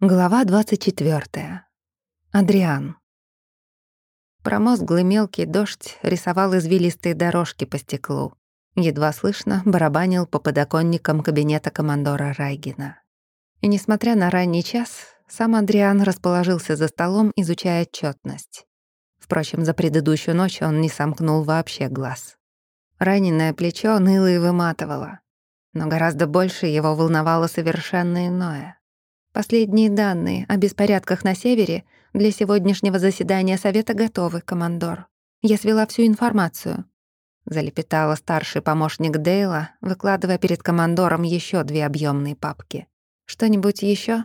Глава 24. Адриан. Промозглый мелкий дождь рисовал извилистые дорожки по стеклу. Едва слышно барабанил по подоконникам кабинета командора Райгина. И несмотря на ранний час, сам Адриан расположился за столом, изучая отчетность. Впрочем, за предыдущую ночь он не сомкнул вообще глаз. Раненое плечо ныло и выматывало. Но гораздо больше его волновало совершенно иное. Последние данные о беспорядках на севере для сегодняшнего заседания Совета готовы, командор. Я свела всю информацию. Залепетала старший помощник Дейла, выкладывая перед командором еще две объемные папки. Что-нибудь еще?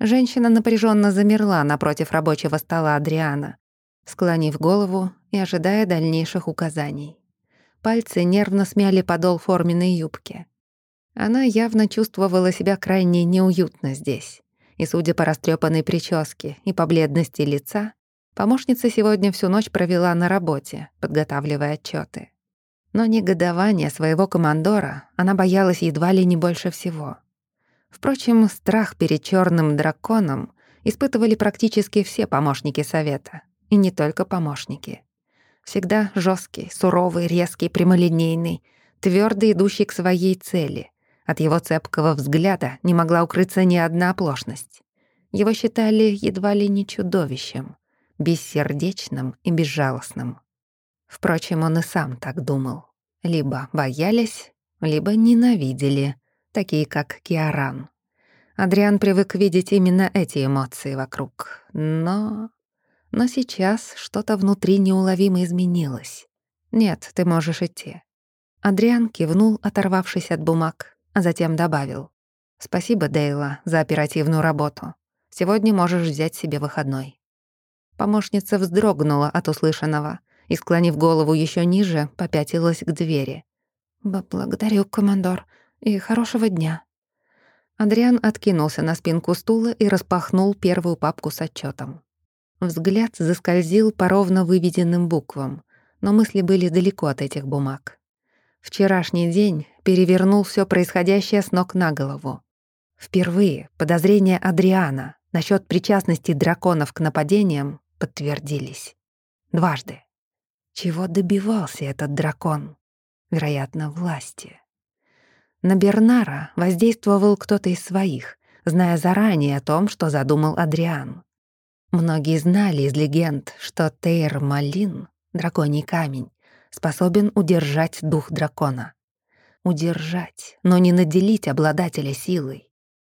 Женщина напряженно замерла напротив рабочего стола Адриана, склонив голову и ожидая дальнейших указаний. Пальцы нервно смяли подол форменной юбки. Она явно чувствовала себя крайне неуютно здесь. И, судя по растрепанной прическе и по бледности лица, помощница сегодня всю ночь провела на работе, подготавливая отчеты. Но негодование своего командора она боялась едва ли не больше всего. Впрочем, страх перед черным драконом испытывали практически все помощники совета, и не только помощники. Всегда жесткий, суровый, резкий, прямолинейный, твердо идущий к своей цели, от его цепкого взгляда не могла укрыться ни одна оплошность. Его считали едва ли не чудовищем, бессердечным и безжалостным. Впрочем, он и сам так думал. Либо боялись, либо ненавидели, такие как Киаран. Адриан привык видеть именно эти эмоции вокруг. Но... Но сейчас что-то внутри неуловимо изменилось. «Нет, ты можешь идти». Адриан кивнул, оторвавшись от бумаг, а затем добавил. «Спасибо, Дейла, за оперативную работу. Сегодня можешь взять себе выходной». Помощница вздрогнула от услышанного и, склонив голову еще ниже, попятилась к двери. «Благодарю, командор, и хорошего дня». Адриан откинулся на спинку стула и распахнул первую папку с отчетом. Взгляд заскользил по ровно выведенным буквам, но мысли были далеко от этих бумаг. Вчерашний день перевернул все происходящее с ног на голову. Впервые подозрения Адриана насчет причастности драконов к нападениям подтвердились. Дважды. Чего добивался этот дракон? Вероятно, власти. На Бернара воздействовал кто-то из своих, зная заранее о том, что задумал Адриан. Многие знали из легенд, что Тейр Малин, драконий камень, способен удержать дух дракона. Удержать, но не наделить обладателя силой.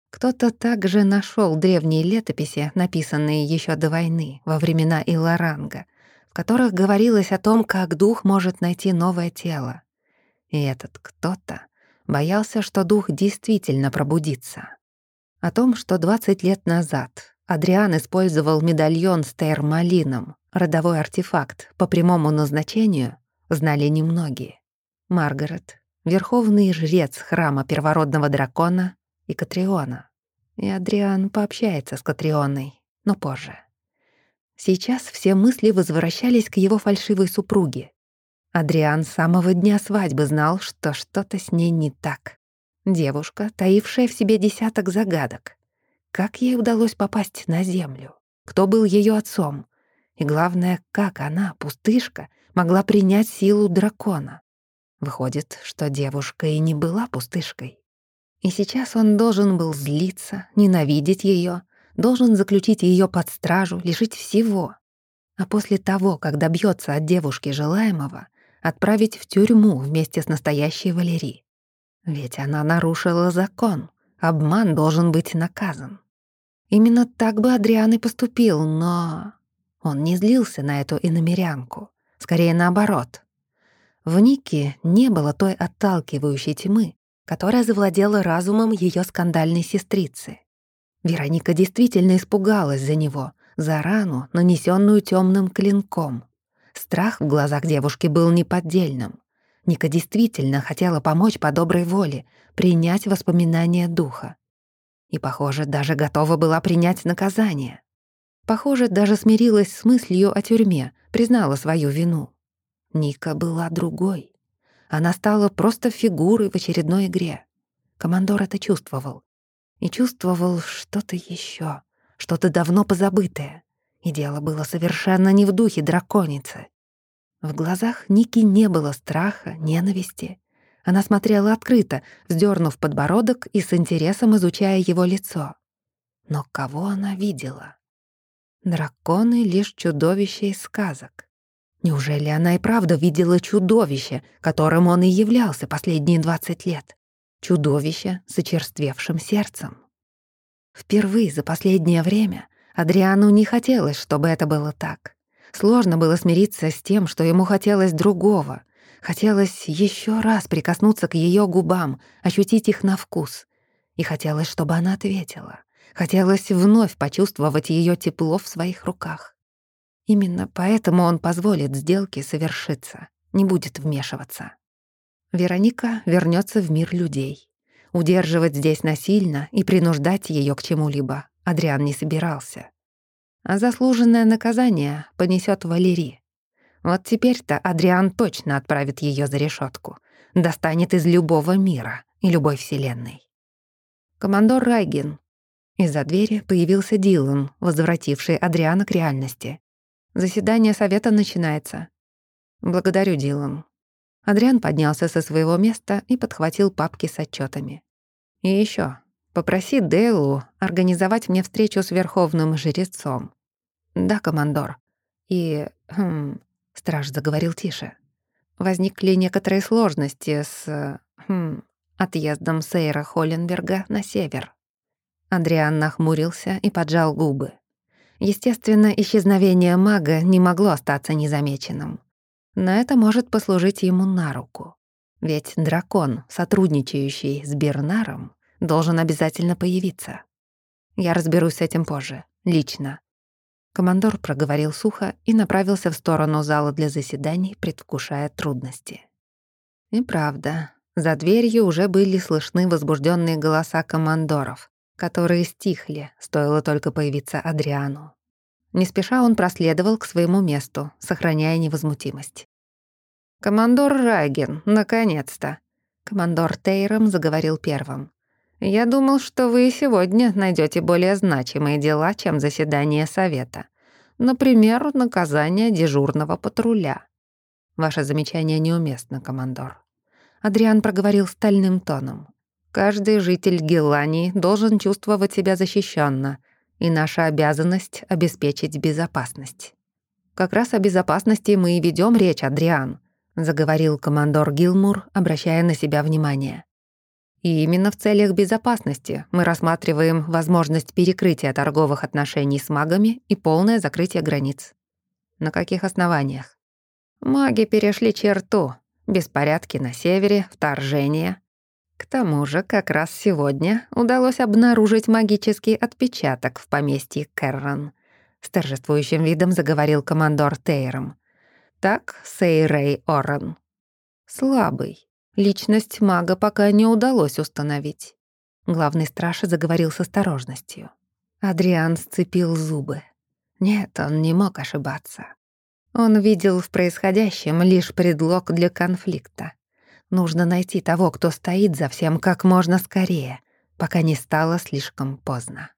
Кто-то также нашел древние летописи, написанные еще до войны, во времена Иларанга, в которых говорилось о том, как дух может найти новое тело. И этот кто-то боялся, что дух действительно пробудится. О том, что 20 лет назад Адриан использовал медальон с Тейрмалином, родовой артефакт, по прямому назначению, знали немногие. Маргарет, верховный жрец храма первородного дракона и Катриона. И Адриан пообщается с Катрионой, но позже. Сейчас все мысли возвращались к его фальшивой супруге. Адриан с самого дня свадьбы знал, что что-то с ней не так. Девушка, таившая в себе десяток загадок. Как ей удалось попасть на землю? Кто был ее отцом? И главное, как она, пустышка, могла принять силу дракона. Выходит, что девушка и не была пустышкой. И сейчас он должен был злиться, ненавидеть ее, должен заключить ее под стражу, лишить всего. А после того, как добьется от девушки желаемого, отправить в тюрьму вместе с настоящей Валери. Ведь она нарушила закон. Обман должен быть наказан. Именно так бы Адриан и поступил, но... Он не злился на эту иномерянку. Скорее наоборот. В Нике не было той отталкивающей тьмы, которая завладела разумом ее скандальной сестрицы. Вероника действительно испугалась за него, за рану, нанесенную темным клинком. Страх в глазах девушки был неподдельным. Ника действительно хотела помочь по доброй воле, принять воспоминания духа. И, похоже, даже готова была принять наказание. Похоже, даже смирилась с мыслью о тюрьме, признала свою вину. Ника была другой. Она стала просто фигурой в очередной игре. Командор это чувствовал. и чувствовал что-то еще, что-то давно позабытое. И дело было совершенно не в духе драконицы. В глазах Ники не было страха, ненависти. Она смотрела открыто, вздернув подбородок и с интересом изучая его лицо. Но кого она видела? Драконы — лишь чудовище из сказок. Неужели она и правда видела чудовище, которым он и являлся последние двадцать лет? Чудовище с очерствевшим сердцем. Впервые за последнее время Адриану не хотелось, чтобы это было так. Сложно было смириться с тем, что ему хотелось другого. Хотелось еще раз прикоснуться к ее губам, ощутить их на вкус. И хотелось, чтобы она ответила. Хотелось вновь почувствовать ее тепло в своих руках. Именно поэтому он позволит сделке совершиться, не будет вмешиваться. Вероника вернется в мир людей. Удерживать здесь насильно и принуждать ее к чему-либо Адриан не собирался. А заслуженное наказание понесет Валерий. Вот теперь-то Адриан точно отправит ее за решетку, достанет из любого мира и любой вселенной. Командор Райгин. Из-за двери появился Дилан, возвративший Адриана к реальности. Заседание совета начинается. Благодарю, Дилан. Адриан поднялся со своего места и подхватил папки с отчетами. И еще, попроси Дейлу организовать мне встречу с верховным жрецом. Да, командор. И, хм, страж заговорил тише. Возникли некоторые сложности с, хм, отъездом Сейра Холленберга на север. Адриан нахмурился и поджал губы. Естественно, исчезновение мага не могло остаться незамеченным. Но это может послужить ему на руку. Ведь дракон, сотрудничающий с Бернаром, должен обязательно появиться. Я разберусь с этим позже, лично. Командор проговорил сухо и направился в сторону зала для заседаний, предвкушая трудности. И правда, за дверью уже были слышны возбужденные голоса командоров, которые стихли, стоило только появиться Адриану. Не спеша он проследовал к своему месту, сохраняя невозмутимость. «Командор Райген, наконец-то!» Командор Тейром заговорил первым. «Я думал, что вы сегодня найдете более значимые дела, чем заседание совета. Например, наказание дежурного патруля». «Ваше замечание неуместно, командор». Адриан проговорил стальным тоном. Каждый житель Гелании должен чувствовать себя защищенно, и наша обязанность — обеспечить безопасность. Как раз о безопасности мы и ведем речь, Адриан, заговорил командор Гилмур, обращая на себя внимание. И именно в целях безопасности мы рассматриваем возможность перекрытия торговых отношений с магами и полное закрытие границ. На каких основаниях? Маги перешли черту. Беспорядки на севере, вторжение. К тому же, как раз сегодня удалось обнаружить магический отпечаток в поместье Керрон. С торжествующим видом заговорил командор Тейром. Так, Сейрей Оррен. Слабый. Личность мага пока не удалось установить. Главный страж заговорил с осторожностью. Адриан сцепил зубы. Нет, он не мог ошибаться. Он видел в происходящем лишь предлог для конфликта. Нужно найти того, кто стоит за всем как можно скорее, пока не стало слишком поздно.